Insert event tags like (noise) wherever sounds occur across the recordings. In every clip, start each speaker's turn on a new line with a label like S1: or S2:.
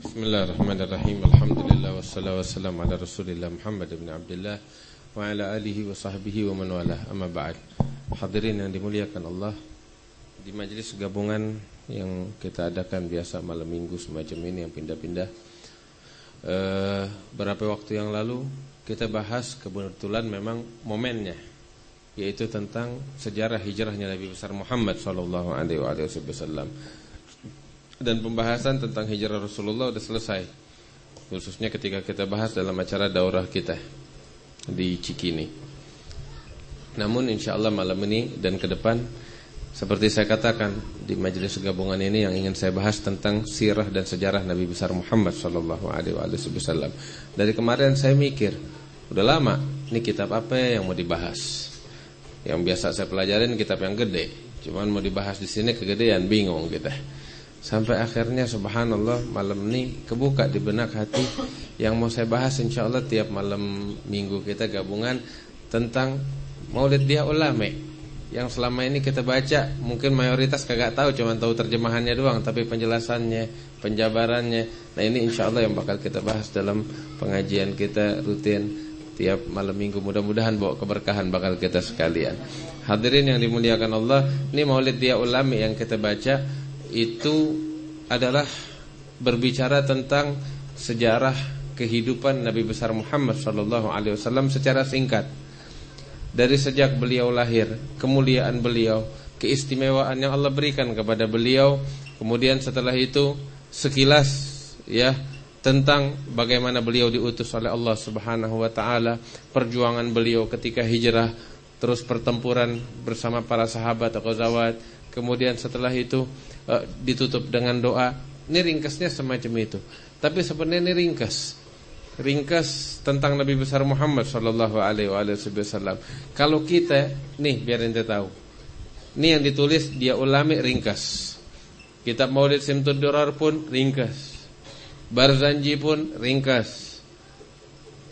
S1: Bismillahirrahmanirrahim. Alhamdulillah wassalatu wassalamu ala Rasulillah Muhammad bin Abdullah wa ala alihi wa sahbihi wa man wala. Amma ba'd. Hadirin yang dimuliakan Allah, di majelis gabungan yang kita adakan biasa malam Minggu semacam ini yang pindah-pindah. Uh, berapa waktu yang lalu kita bahas kebetulan memang momennya yaitu tentang sejarah hijrahnya Nabi besar Muhammad sallallahu alaihi wasallam dan pembahasan tentang hijrah Rasulullah sudah selesai. Khususnya ketika kita bahas dalam acara daurah kita di Cikini. Namun insya Allah malam ini dan ke depan seperti saya katakan di majelis gabungan ini yang ingin saya bahas tentang sirah dan sejarah Nabi besar Muhammad sallallahu alaihi wasallam. Dari kemarin saya mikir, udah lama ini kitab apa yang mau dibahas? Yang biasa saya pelajarin kitab yang gede, cuman mau dibahas di sini kegedean bingung kita. Sampai akhirnya subhanallah malam ini kebuka di benak hati. Yang mau saya bahas insya Allah tiap malam minggu kita gabungan Tentang maulid dia ulame Yang selama ini kita baca mungkin mayoritas kagak tahu Cuma tahu terjemahannya doang. Tapi penjelasannya, penjabarannya. Nah ini insya Allah yang bakal kita bahas dalam pengajian kita rutin Tiap malam minggu. Mudah-mudahan bawa keberkahan bakal kita sekalian. Hadirin yang dimuliakan Allah Ini maulid dia ulame yang kita baca itu adalah berbicara tentang sejarah kehidupan Nabi besar Muhammad sallallahu alaihi wasallam secara singkat. Dari sejak beliau lahir, kemuliaan beliau, keistimewaan yang Allah berikan kepada beliau, kemudian setelah itu sekilas ya tentang bagaimana beliau diutus oleh Allah Subhanahu wa taala, perjuangan beliau ketika hijrah, terus pertempuran bersama para sahabat atau zawat, kemudian setelah itu uh, ditutup dengan doa. Ini ringkasnya semacam itu. Tapi sebenarnya ini ringkas. Ringkas tentang Nabi besar Muhammad sallallahu alaihi wasallam. Kalau kita nih biar ente tahu. Ini yang ditulis dia ulami ringkas. Kitab Maulid Simtud Durar pun ringkas. Barzanji pun ringkas.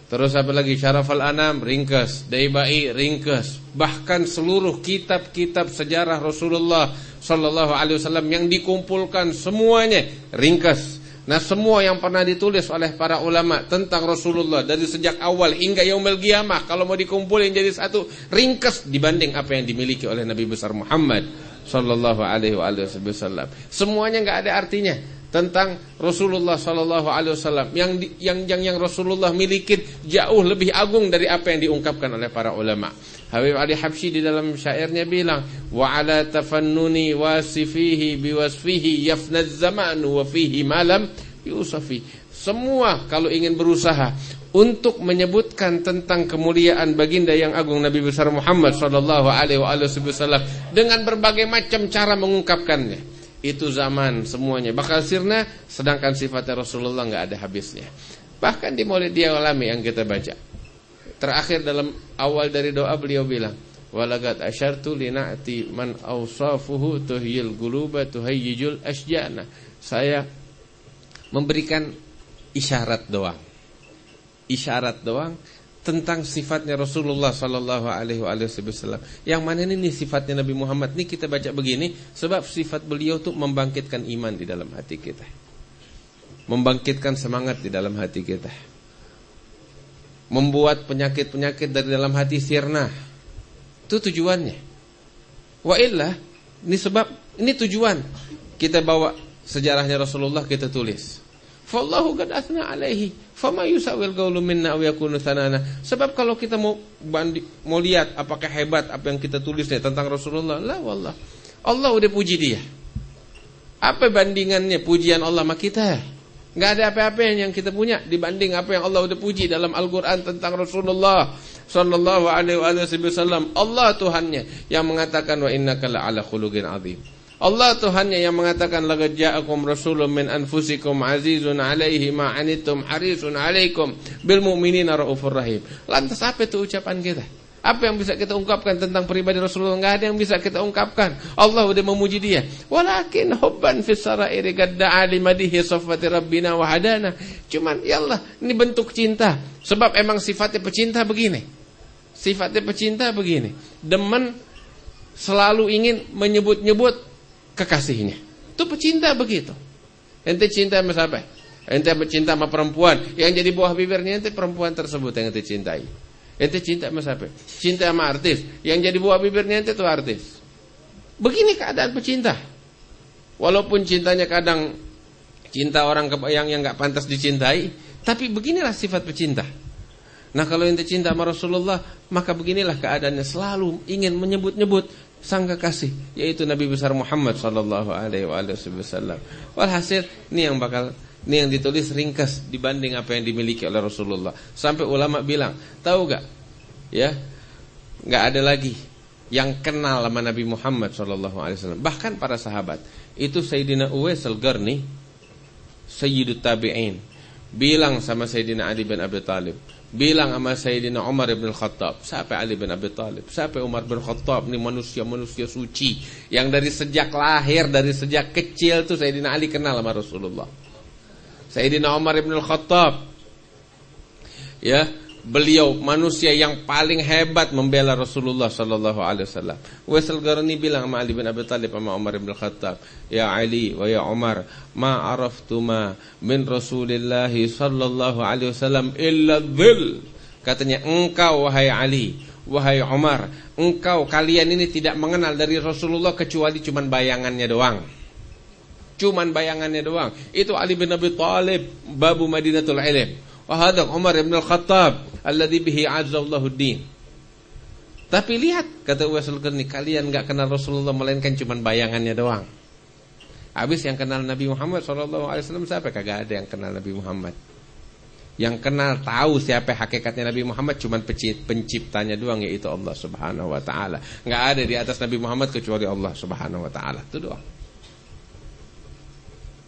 S1: Terus apa lagi Syaraf al-Anam ringkas, Daibai ringkas. Bahkan seluruh kitab-kitab sejarah Rasulullah sallallahu alaihi wasallam yang dikumpulkan semuanya ringkas. Nah, semua yang pernah ditulis oleh para ulama tentang Rasulullah dari sejak awal hingga yaumul qiyamah kalau mau dikumpulin jadi satu ringkas dibanding apa yang dimiliki oleh Nabi besar Muhammad sallallahu alaihi wasallam. Semuanya enggak ada artinya tentang Rasulullah sallallahu alaihi wasallam yang yang yang yang Rasulullah miliki jauh lebih agung dari apa yang diungkapkan oleh para ulama. Habib Ali Habsyi di dalam syairnya bilang wa ala tafannuni wasifihi biwasfihi yafna zaman wa fihi malam yusafi. Semua kalau ingin berusaha untuk menyebutkan tentang kemuliaan baginda yang agung Nabi besar Muhammad sallallahu alaihi wasallam dengan berbagai macam cara mengungkapkannya itu zaman semuanya. Bakal sirna sedangkan sifatnya Rasulullah nggak ada habisnya. Bahkan di Maulid dia alami yang kita baca. Terakhir dalam awal dari doa beliau bilang walagat asyartu lina'ti man awsafuhu tuhyil guluba tuhayyijul asjana. Saya memberikan isyarat doang. Isyarat doang tentang sifatnya Rasulullah sallallahu alaihi wasallam. Yang mana ini sifatnya Nabi Muhammad? Ini kita baca begini sebab sifat beliau tuh membangkitkan iman di dalam hati kita. Membangkitkan semangat di dalam hati kita. Membuat penyakit-penyakit dari dalam hati sirna. Itu tujuannya. Wa illa ini sebab ini tujuan kita bawa sejarahnya Rasulullah kita tulis. Fallahu qad athna alaihi fama yusawil qawlu minna aw yakunu thanana. Sebab kalau kita mau bandi, mau lihat apakah hebat apa yang kita tulisnya tentang Rasulullah, la wallah. Allah udah puji dia. Apa bandingannya pujian Allah sama kita? Enggak ada apa-apa yang kita punya dibanding apa yang Allah udah puji dalam Al-Qur'an tentang Rasulullah sallallahu alaihi wasallam. Allah Tuhannya yang mengatakan wa innaka la'ala khuluqin azim. Allah Tuhannya yang mengatakan laqad ja'akum rasulun min anfusikum azizun 'alaihi ma 'anittum harisun 'alaikum bil mu'minina raufur rahim. Lantas apa itu ucapan kita? Apa yang bisa kita ungkapkan tentang pribadi Rasulullah? Enggak ada yang bisa kita ungkapkan. Allah sudah memuji dia. Walakin hubban fis sarairi gadda'a limadihi safati rabbina wa hadana. Cuman ya Allah, ini bentuk cinta. Sebab emang sifatnya pecinta begini. Sifatnya pecinta begini. Demen selalu ingin menyebut-nyebut kekasihnya. Itu pecinta begitu. Ente cinta sama siapa? Ente cinta sama perempuan, yang jadi buah bibirnya ente perempuan tersebut yang ente cintai. Ente cinta sama siapa? Cinta sama artis, yang jadi buah bibirnya ente tuh artis. Begini keadaan pecinta. Walaupun cintanya kadang cinta orang yang yang nggak pantas dicintai, tapi beginilah sifat pecinta. Nah kalau ente cinta sama Rasulullah, maka beginilah keadaannya selalu ingin menyebut-nyebut sang kekasih, yaitu Nabi besar Muhammad Sallallahu Alaihi Wasallam. Walhasil ini yang bakal ini yang ditulis ringkas dibanding apa yang dimiliki oleh Rasulullah. Sampai ulama bilang, tahu gak? Ya, nggak ada lagi yang kenal sama Nabi Muhammad SAW. Bahkan para sahabat. Itu Sayyidina Uwais al-Garni, Sayyidut Tabi'in. Bilang sama Sayyidina Ali bin Abi Talib. Bilang sama Sayyidina Umar bin Khattab. Siapa Ali bin Abi Talib? Siapa Umar bin Khattab? Ini manusia-manusia suci. Yang dari sejak lahir, dari sejak kecil tuh Sayyidina Ali kenal sama Rasulullah. Sayyidina Umar bin Khattab ya beliau manusia yang paling hebat membela Rasulullah sallallahu alaihi wasallam. Waisal Garni bilang sama Ali bin Abi Thalib sama Umar bin Khattab, "Ya Ali wa ya Umar, ma araftuma min Rasulillah sallallahu alaihi wasallam illa dhil." Katanya, "Engkau wahai Ali, wahai Umar, engkau kalian ini tidak mengenal dari Rasulullah kecuali cuman bayangannya doang." Cuman bayangannya doang. Itu Ali bin Abi Thalib, babu Madinatul Ilm. Wa Umar bin Al-Khattab alladhi bihi azzallahu din. Tapi lihat kata Uwais Al-Qarni, kalian enggak kenal Rasulullah melainkan cuman bayangannya doang. Habis yang kenal Nabi Muhammad wasallam siapa? Kagak ada yang kenal Nabi Muhammad. Yang kenal tahu siapa hakikatnya Nabi Muhammad cuman penciptanya doang yaitu Allah Subhanahu wa taala. Enggak ada di atas Nabi Muhammad kecuali Allah Subhanahu wa taala. Itu doang.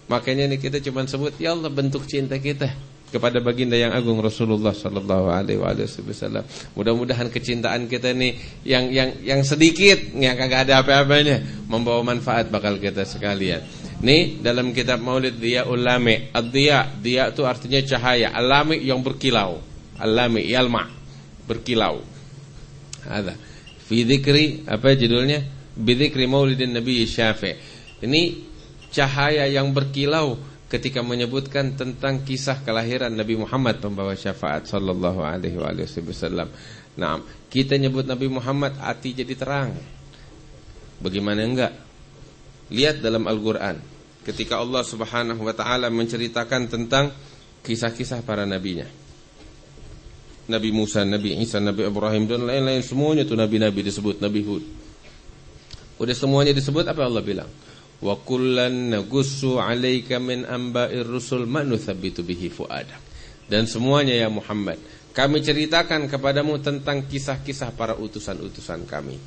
S1: Makanya ini kita cuma sebut ya Allah bentuk cinta kita kepada baginda yang agung Rasulullah sallallahu alaihi wasallam. Mudah-mudahan kecintaan kita ini yang yang yang sedikit yang kagak ada apa-apanya membawa manfaat bakal kita sekalian. Nih dalam kitab Maulid Dia Ulami, ad-dia, dia itu artinya cahaya, alami yang berkilau. Alami yalma, berkilau. Ada. Fi apa judulnya? Bi dzikri Maulidin Nabi Syafi'. Ini cahaya yang berkilau ketika menyebutkan tentang kisah kelahiran Nabi Muhammad pembawa syafaat sallallahu alaihi wasallam. Nah, kita nyebut Nabi Muhammad hati jadi terang. Bagaimana enggak? Lihat dalam Al-Qur'an ketika Allah Subhanahu wa taala menceritakan tentang kisah-kisah para nabinya. Nabi Musa, Nabi Isa, Nabi Ibrahim dan lain-lain semuanya itu nabi-nabi disebut, Nabi Hud. Udah semuanya disebut apa Allah bilang? Wa kullan nagussu 'alaika min amba'ir rusul ma nuthabbitu bihi fuadak. Dan semuanya ya Muhammad, kami ceritakan kepadamu tentang kisah-kisah para utusan-utusan kami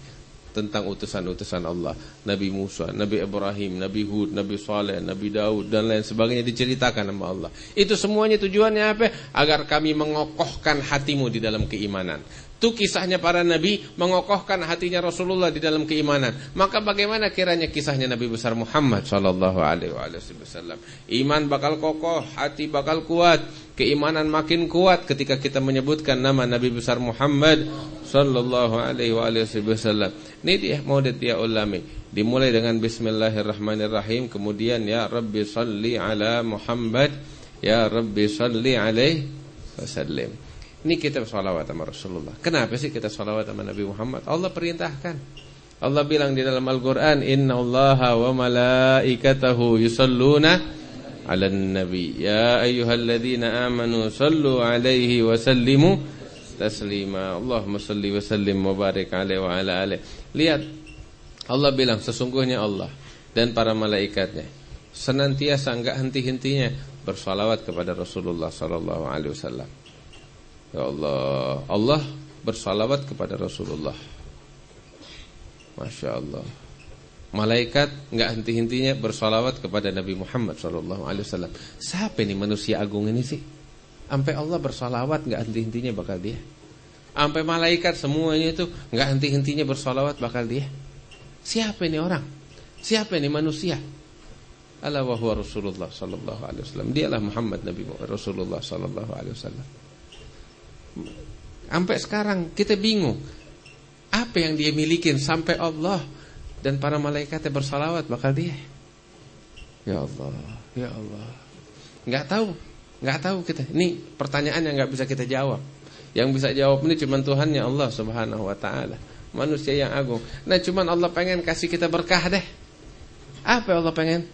S1: tentang utusan-utusan Allah Nabi Musa, Nabi Ibrahim, Nabi Hud, Nabi Saleh, Nabi Daud dan lain sebagainya diceritakan sama Allah Itu semuanya tujuannya apa? Agar kami mengokohkan hatimu di dalam keimanan itu kisahnya para nabi mengokohkan hatinya Rasulullah di dalam keimanan. Maka bagaimana kiranya kisahnya Nabi besar Muhammad sallallahu alaihi wasallam? Iman bakal kokoh, hati bakal kuat, keimanan makin kuat ketika kita menyebutkan nama Nabi besar Muhammad sallallahu alaihi wasallam. Ini dia maulid dia ulami. Dimulai dengan bismillahirrahmanirrahim, kemudian ya Rabbi salli ala Muhammad, ya Rabbi salli alaihi wasallam. Ini kita salawat sama Rasulullah. Kenapa sih kita salawat sama Nabi Muhammad? Allah perintahkan. Allah bilang di dalam Al-Quran, Inna allaha wa malaikatahu yusalluna ala nabi. Ya ayyuhalladzina amanu sallu alaihi wa sallimu taslima. Allahumma salli wa sallim wa barik alaihi wa ala alaihi. Lihat, Allah bilang sesungguhnya Allah dan para malaikatnya senantiasa enggak henti-hentinya bersalawat kepada Rasulullah sallallahu alaihi wasallam. Ya Allah. Allah bersalawat kepada Rasulullah. Masya Allah. Malaikat nggak henti-hentinya bersalawat kepada Nabi Muhammad SAW Siapa ini manusia agung ini sih? Sampai Allah bersalawat nggak henti-hentinya bakal dia? Sampai malaikat semuanya itu nggak henti-hentinya bersalawat bakal dia? Siapa ini orang? Siapa ini manusia? Ala wa Rasulullah sallallahu alaihi wasallam. Dialah Muhammad Nabi Rasulullah sallallahu alaihi wasallam. Sampai sekarang kita bingung. Apa yang dia milikin sampai Allah dan para malaikatnya bersalawat bakal dia. Ya Allah, ya Allah. Nggak tahu, nggak tahu kita. Ini pertanyaan yang nggak bisa kita jawab. Yang bisa jawab ini cuma Tuhannya Allah Subhanahu Wa Taala. Manusia yang agung. Nah, cuma Allah pengen kasih kita berkah deh. Apa Allah pengen?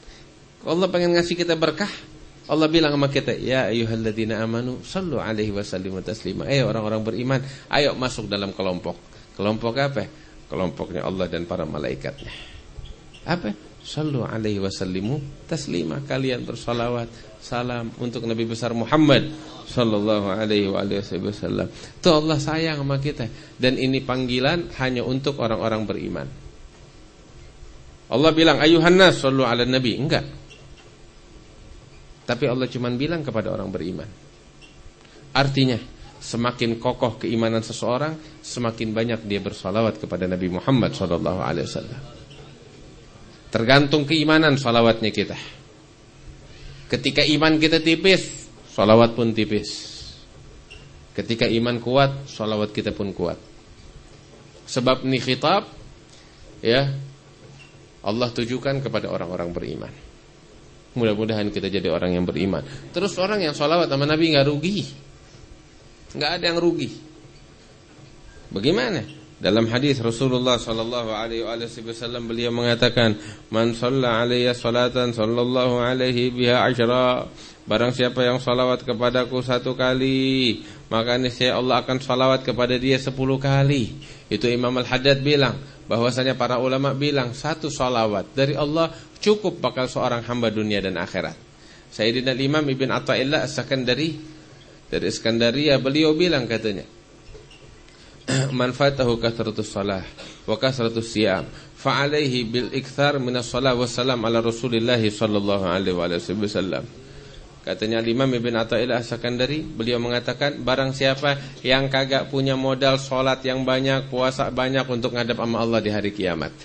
S1: Allah pengen ngasih kita berkah. Allah bilang sama kita, "Ya ayyuhalladzina amanu, sallu alaihi wasallimu taslima." Eh orang-orang beriman, ayo masuk dalam kelompok. Kelompok apa? Kelompoknya Allah dan para malaikatnya. Apa? Sallu alaihi wasallimu taslima. Kalian bersalawat, salam untuk Nabi besar Muhammad sallallahu alaihi wasallam. Itu Allah sayang sama kita dan ini panggilan hanya untuk orang-orang beriman. Allah bilang ayuhan nas sallu ala nabi. Enggak. Tapi Allah cuma bilang kepada orang beriman. Artinya, semakin kokoh keimanan seseorang, semakin banyak dia bersalawat kepada Nabi Muhammad SAW. Tergantung keimanan salawatnya kita. Ketika iman kita tipis, salawat pun tipis. Ketika iman kuat, salawat kita pun kuat. Sebab ini khitab, ya, Allah tujukan kepada orang-orang beriman. Mudah-mudahan kita jadi orang yang beriman. Terus orang yang sholawat sama Nabi nggak rugi, nggak ada yang rugi. Bagaimana? Dalam hadis Rasulullah sallallahu alaihi wasallam beliau mengatakan, "Man shalla alayya salatan sallallahu alaihi biha asyra." Barang siapa yang salawat kepadaku satu kali, maka niscaya Allah akan salawat kepada dia sepuluh kali. Itu Imam Al-Haddad bilang, bahwasanya para ulama bilang satu salawat dari Allah cukup bakal seorang hamba dunia dan akhirat. Sayyidina Imam Ibn Atta'illah As-Sakandari dari Iskandaria beliau bilang katanya (clears throat) manfaatahu kathratus salah wa kathratus siyam fa bil ikthar minas salah wassalam ala Rasulillah sallallahu alaihi wasallam. Katanya Imam Ibn Atta'illah As-Sakandari Beliau mengatakan Barang siapa yang kagak punya modal Sholat yang banyak, puasa banyak Untuk ngadap sama Allah di hari kiamat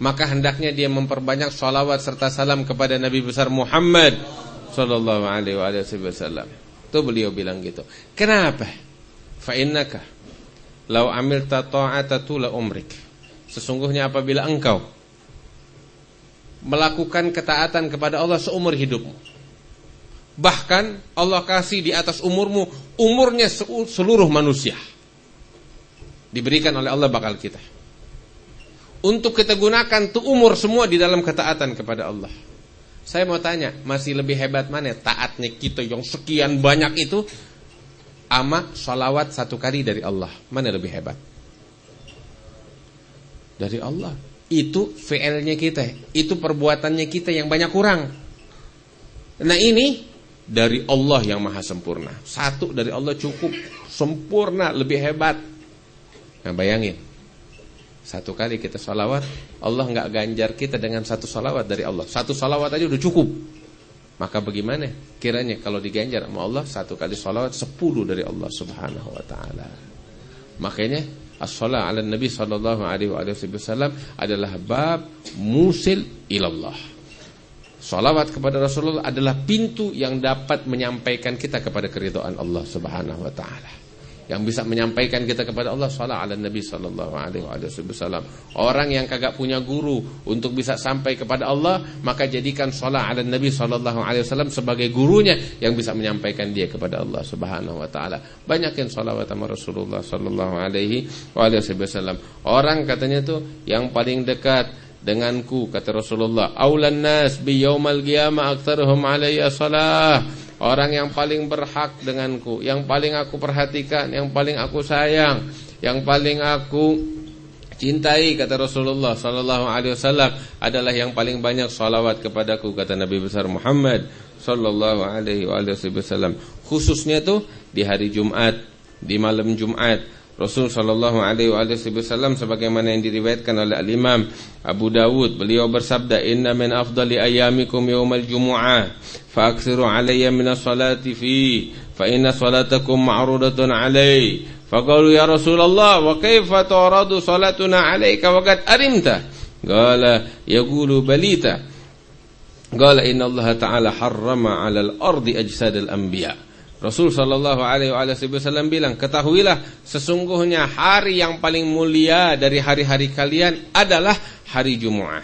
S1: maka hendaknya dia memperbanyak salawat serta salam kepada Nabi besar Muhammad sallallahu alaihi wasallam. Itu beliau bilang gitu. Kenapa? Fa innaka law amilta ta'ata tula umrik. Sesungguhnya apabila engkau melakukan ketaatan kepada Allah seumur hidupmu. Bahkan Allah kasih di atas umurmu umurnya seluruh manusia. Diberikan oleh Allah bakal kita untuk kita gunakan tuh umur semua di dalam ketaatan kepada Allah. Saya mau tanya, masih lebih hebat mana taatnya kita yang sekian banyak itu ama salawat satu kali dari Allah. Mana lebih hebat? Dari Allah. Itu VL-nya kita, itu perbuatannya kita yang banyak kurang. Nah ini dari Allah yang maha sempurna. Satu dari Allah cukup sempurna, lebih hebat. Nah bayangin, satu kali kita salawat Allah nggak ganjar kita dengan satu salawat dari Allah Satu salawat aja udah cukup Maka bagaimana kiranya kalau diganjar sama Allah Satu kali salawat sepuluh dari Allah subhanahu wa ta'ala Makanya As-salat ala Nabi sallallahu alaihi wasallam adalah bab musil ilallah. Salawat kepada Rasulullah adalah pintu yang dapat menyampaikan kita kepada keridhaan Allah Subhanahu wa taala yang bisa menyampaikan kita kepada Allah salat ala Nabi sallallahu alaihi wasallam. Orang yang kagak punya guru untuk bisa sampai kepada Allah, maka jadikan salat ala Nabi sallallahu alaihi wasallam sebagai gurunya yang bisa menyampaikan dia kepada Allah Subhanahu wa taala. Banyakin salawat sama Rasulullah sallallahu alaihi wasallam. Orang katanya tuh yang paling dekat denganku kata Rasulullah, aulan bi qiyamah aktsaruhum alayya salah Orang yang paling berhak denganku Yang paling aku perhatikan Yang paling aku sayang Yang paling aku cintai Kata Rasulullah Wasallam Adalah yang paling banyak salawat kepadaku Kata Nabi besar Muhammad Sallallahu Alaihi Wasallam. Khususnya tuh di hari Jumat Di malam Jumat Rasul sallallahu alaihi wasallam sebagaimana yang diriwayatkan oleh Al-Imam Abu Dawud beliau bersabda inna min afdali ayyamikum yaumal jumu'ah fa aksiru alayya min as-salati fi fa inna salatakum ma'rudatun alai faqalu ya Rasulullah wa kaifa turadu salatuna alayka wa qad arimta qala yaqulu balita qala inna Allah ta'ala harrama 'ala al-ardi ajsad al-anbiya' Rasul Shallallahu Alaihi Wasallam bilang, ketahuilah sesungguhnya hari yang paling mulia dari hari-hari kalian adalah hari Jumu'ah.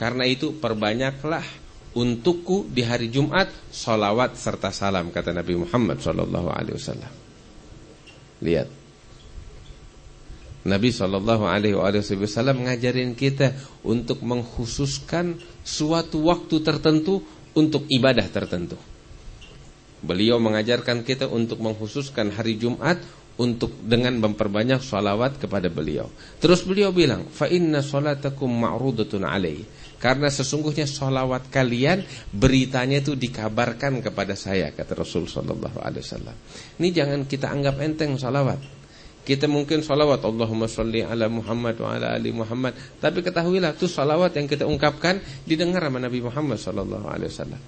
S1: Karena itu perbanyaklah untukku di hari Jumat salawat serta salam kata Nabi Muhammad sallallahu alaihi wasallam. Lihat. Nabi sallallahu alaihi wasallam ngajarin kita untuk mengkhususkan suatu waktu tertentu untuk ibadah tertentu. Beliau mengajarkan kita untuk mengkhususkan hari Jumat untuk dengan memperbanyak salawat kepada beliau. Terus beliau bilang, "Fa inna salatakum ma'rudatun alaihi." Karena sesungguhnya salawat kalian beritanya itu dikabarkan kepada saya kata Rasul sallallahu alaihi wasallam. Ini jangan kita anggap enteng salawat. Kita mungkin salawat Allahumma salli ala Muhammad wa ala ali Muhammad, tapi ketahuilah itu salawat yang kita ungkapkan didengar sama Nabi Muhammad sallallahu alaihi wasallam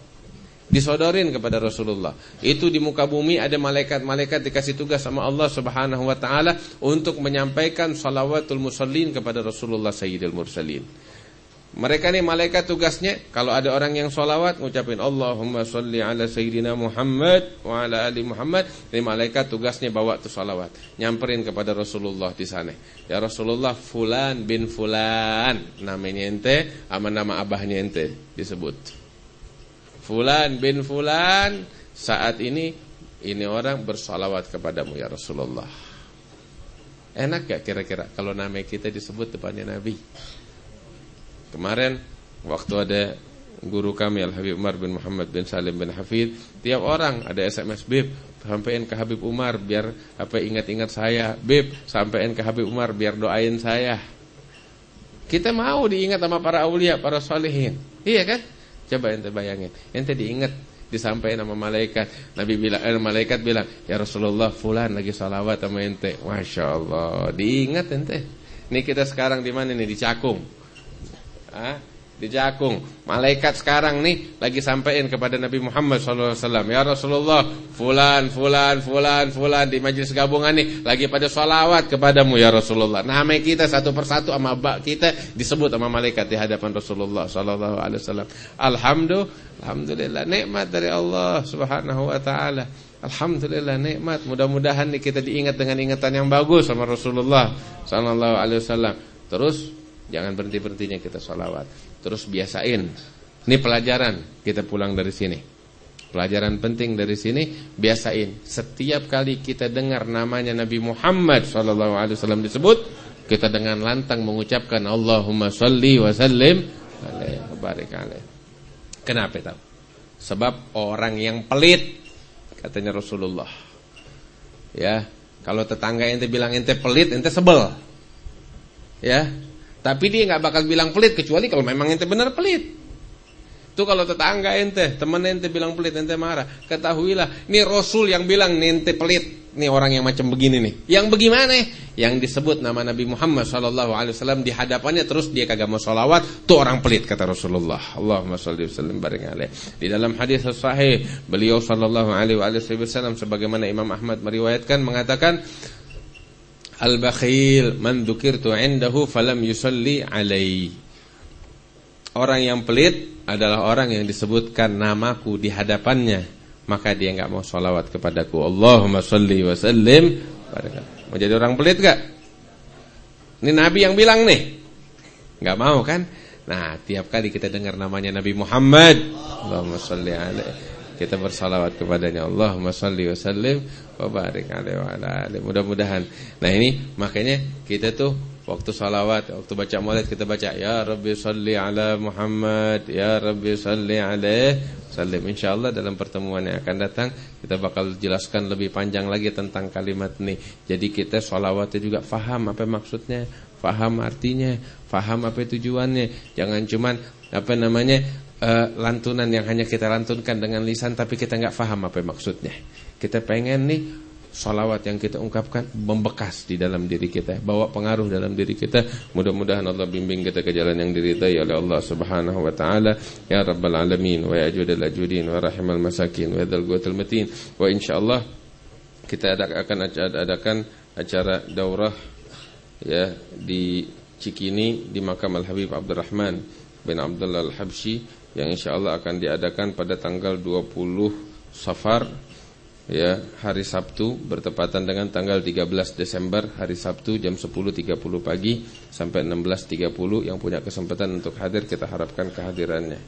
S1: disodorin kepada Rasulullah. Itu di muka bumi ada malaikat-malaikat dikasih tugas sama Allah Subhanahu wa taala untuk menyampaikan salawatul musallin kepada Rasulullah Sayyidil Mursalin. Mereka ini malaikat tugasnya kalau ada orang yang solawat ngucapin Allahumma salli ala Sayyidina Muhammad wa ala ali Muhammad. Ini malaikat tugasnya bawa tuh salawat, nyamperin kepada Rasulullah di sana. Ya Rasulullah fulan bin fulan namanya ente, sama nama abahnya ente disebut. Fulan bin fulan saat ini ini orang bersolawat kepadamu ya Rasulullah. Enak gak kira-kira kalau nama kita disebut depannya Nabi? Kemarin waktu ada guru kami Al Habib Umar bin Muhammad bin Salim bin Hafid, tiap orang ada SMS Bib, sampaikan ke Habib Umar biar apa ingat-ingat saya. Bib, sampaikan ke Habib Umar biar doain saya. Kita mau diingat sama para aulia, para solehin. Iya kan? Coba ente bayangin. Ente diingat disampaikan sama malaikat. Nabi bilang, eh, malaikat bilang, ya Rasulullah, fulan lagi salawat sama ente. Masya Allah, diingat ente. Ini kita sekarang di mana nih? Di Cakung. Ah, di Jakung. Malaikat sekarang nih lagi sampaikan kepada Nabi Muhammad SAW. Ya Rasulullah, fulan, fulan, fulan, fulan di majlis gabungan nih lagi pada sholawat kepadamu ya Rasulullah. Nama kita satu persatu sama bak kita disebut sama malaikat di hadapan Rasulullah SAW. Alhamdulillah, alhamdulillah nikmat dari Allah Subhanahu Wa Taala. Alhamdulillah nikmat. Mudah-mudahan nih kita diingat dengan ingatan yang bagus sama Rasulullah Sallallahu Alaihi Wasallam. Terus Jangan berhenti-berhentinya kita sholawat. Terus biasain. Ini pelajaran. Kita pulang dari sini. Pelajaran penting dari sini Biasain. Setiap kali kita dengar namanya Nabi Muhammad SAW disebut Kita dengan lantang mengucapkan Allahumma salli wa sallim Kenapa tahu? Sebab orang yang pelit Katanya Rasulullah. Ya Kalau tetangga ente bilang ente pelit Ente sebel. Ya tapi dia nggak bakal bilang pelit kecuali kalau memang ente benar pelit. Itu kalau tetangga ente, teman ente bilang pelit, ente marah. Ketahuilah, ini Rasul yang bilang ente pelit. Ini orang yang macam begini nih. Yang bagaimana? Yang disebut nama Nabi Muhammad SAW di hadapannya terus dia kagak mau sholawat. Itu orang pelit kata Rasulullah. Allahumma salli wasallim barik alaih. Di dalam hadis sahih beliau Wasallam sebagaimana Imam Ahmad meriwayatkan mengatakan Al-bakhil man dzukirtu indahu falam yusalli alaihi. Orang yang pelit adalah orang yang disebutkan namaku di hadapannya, maka dia enggak mau salawat kepadaku. Allahumma salli wa sallim. Mau jadi orang pelit enggak? Ini Nabi yang bilang nih. Enggak mau kan? Nah, tiap kali kita dengar namanya Nabi Muhammad, Allahumma salli alaihi kita bersalawat kepadanya Allahumma salli wa sallim wa barik alaihi wa mudah-mudahan. Nah ini makanya kita tuh waktu salawat waktu baca maulid kita baca ya rabbi salli ala Muhammad ya rabbi salli alaihi sallim. Insyaallah dalam pertemuan yang akan datang kita bakal jelaskan lebih panjang lagi tentang kalimat ini. Jadi kita salawatnya juga faham apa maksudnya faham artinya faham apa tujuannya. Jangan cuman apa namanya uh, lantunan yang hanya kita lantunkan dengan lisan tapi kita nggak paham apa maksudnya. Kita pengen nih salawat yang kita ungkapkan membekas di dalam diri kita, bawa pengaruh dalam diri kita. Mudah-mudahan Allah bimbing kita ke jalan yang diridai oleh Allah Subhanahu wa taala. Ya rabbal alamin wa ya judal ajudin wa rahimal masakin wa dzal quwwatil matin. Wa insyaallah kita akan adakan acara daurah ya di Cikini di makam Al Habib Abdurrahman bin Abdullah Al Habsyi yang insya Allah akan diadakan pada tanggal 20 Safar ya hari Sabtu bertepatan dengan tanggal 13 Desember hari Sabtu jam 10.30 pagi sampai 16.30 yang punya kesempatan untuk hadir kita harapkan kehadirannya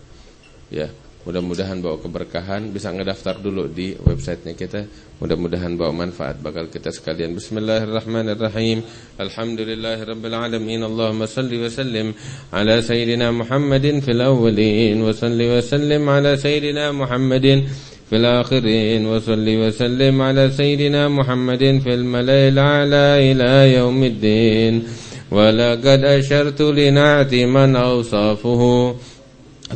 S1: ya Mudah-mudahan bawa keberkahan Bisa ngedaftar dulu di websitenya kita Mudah-mudahan bawa manfaat Bakal kita sekalian Bismillahirrahmanirrahim Alhamdulillahirrabbilalamin Allahumma salli wa sallim Ala Sayyidina Muhammadin fil awwalin Wa salli wa sallim ala Sayyidina Muhammadin في الآخرين وصل وسلم على سيدنا محمد في الملأ الأعلى إلى يوم الدين ولقد أشرت لنعت من أوصافه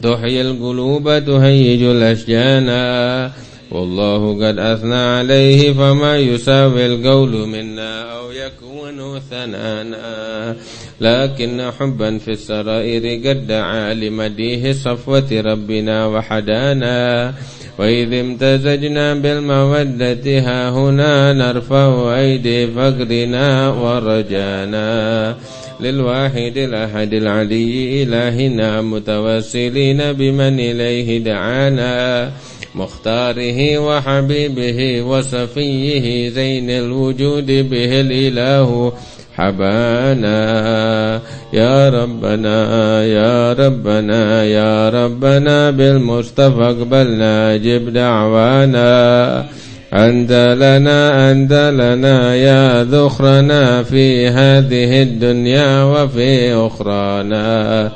S1: تحيي القلوب تهيج الأشجانا والله قد أثنى عليه فما يساوي القول منا أو يكون ثنانا. لكن حبا في السرائر قد دعا لمديه صفوة ربنا وحدانا. وإذ امتزجنا بالمودة ها هنا نرفع أيدي فقرنا ورجانا. للواحد الأحد العلي إلهنا متوسلين بمن إليه دعانا مختاره وحبيبه وصفيه زين الوجود به الإله حبانا. يا ربنا يا ربنا يا ربنا بالمصطفى اقبلنا جب دعوانا. أنت لنا أنت لنا يا ذخرنا في هذه الدنيا وفي أخرانا.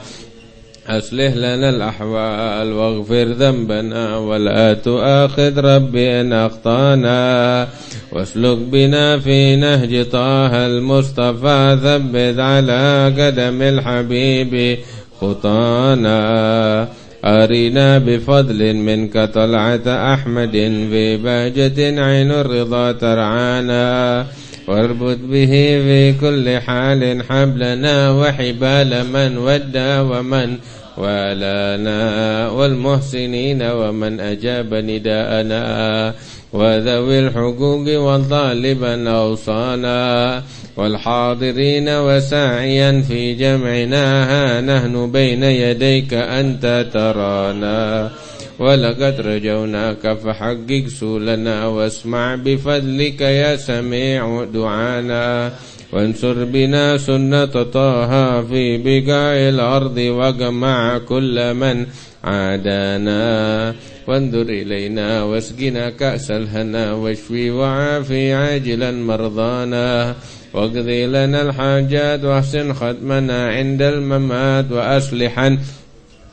S1: أصلح لنا الأحوال واغفر ذنبنا ولا تؤاخذ ربي إن أخطأنا. واسلك بنا في نهج طه المصطفى. ثبت على قدم الحبيب خطانا. أرنا بفضل منك طلعة أحمد في بهجة عين الرضا ترعانا. واربط به في كل حال حبلنا وحبال من ودى ومن والانا والمحسنين ومن أجاب نداءنا. وذوي الحقوق والطالبا أوصانا. والحاضرين وساعيا في جمعنا ها نحن بين يديك أنت ترانا. ولقد رجوناك فحقق سولنا واسمع بفضلك يا سميع دعانا. وانصر بنا سنة طه في بقاع الأرض وجمع كل من عادانا. وانظر إلينا واسقنا كأس الهنا واشفي وعافي عاجلا مرضانا. واقضي لنا الحاجات واحسن ختمنا عند الممات وأصلحا.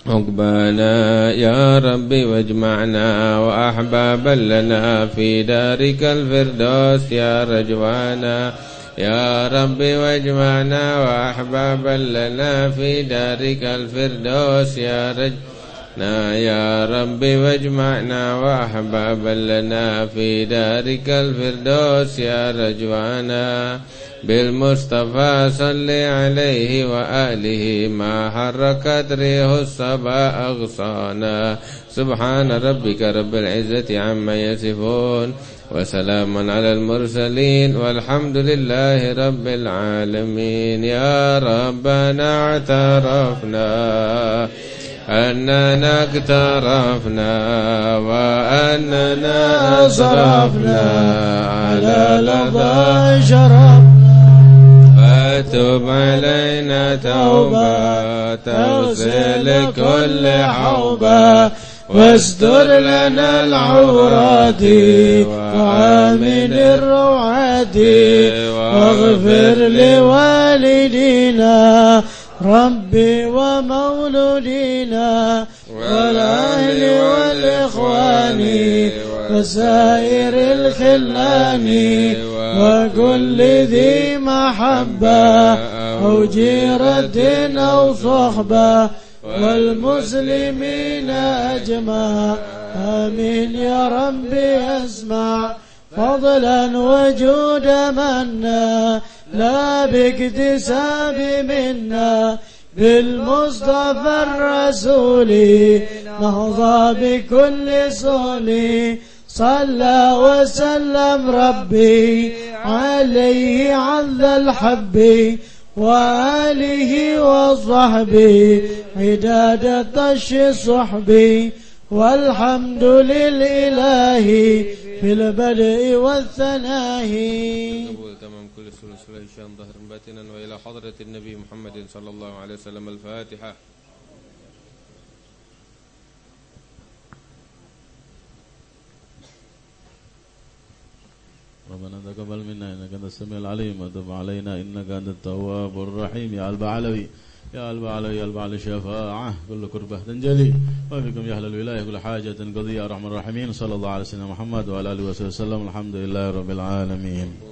S1: عقبانا يا ربي واجمعنا وأحبابا لنا في دارك الفردوس يا رجوانا. يا ربي واجمعنا وأحبابا لنا في دارك الفردوس يا رجنا يا ربي واجمعنا وأحبابا لنا في دارك الفردوس يا رجوانا بالمصطفى صل عليه وآله ما حركت ريح الصبا أغصانا سبحان ربك رب العزة عما يصفون وسلام على المرسلين والحمد لله رب العالمين يا ربنا اعترفنا أننا اقترفنا وأننا أسرفنا على لظى شرفنا فتب علينا توبة تغسل كل حوبة واستر لنا العورات وعامل الروعات واغفر لوالدينا ربي ومولودينا والأهل والإخوان وسائر الخلان وكل ذي محبة أو جيرة أو صحبة والمسلمين أجمع. آمين يا ربي اسمع. فضلا وجود منا لا باكتساب منا بالمصطفى الرسول نهضى بكل صولي صلى وسلم ربي عليه عذ الحب وآله وصحبه عداد الطش صحبي. والحمد للإله في البدء والثناء. الثلث والهشام ظهرا باتنا وإلى حضرة النبي محمد صلى الله عليه وسلم الفاتحة.
S2: ربنا تقبل منا إنك أنت السميع العليم وتب علينا إنك أنت التواب الرحيم. يا ألب علوي يا ألب علوي يا ألب على شفاعة. كل كربة تنجلي وفيكم يا أهل الولاية كل حاجة قضية. رحمة الرحيم صلى الله عليه وسلم محمد وعلى آله وصحبه وسلم. الحمد لله رب العالمين.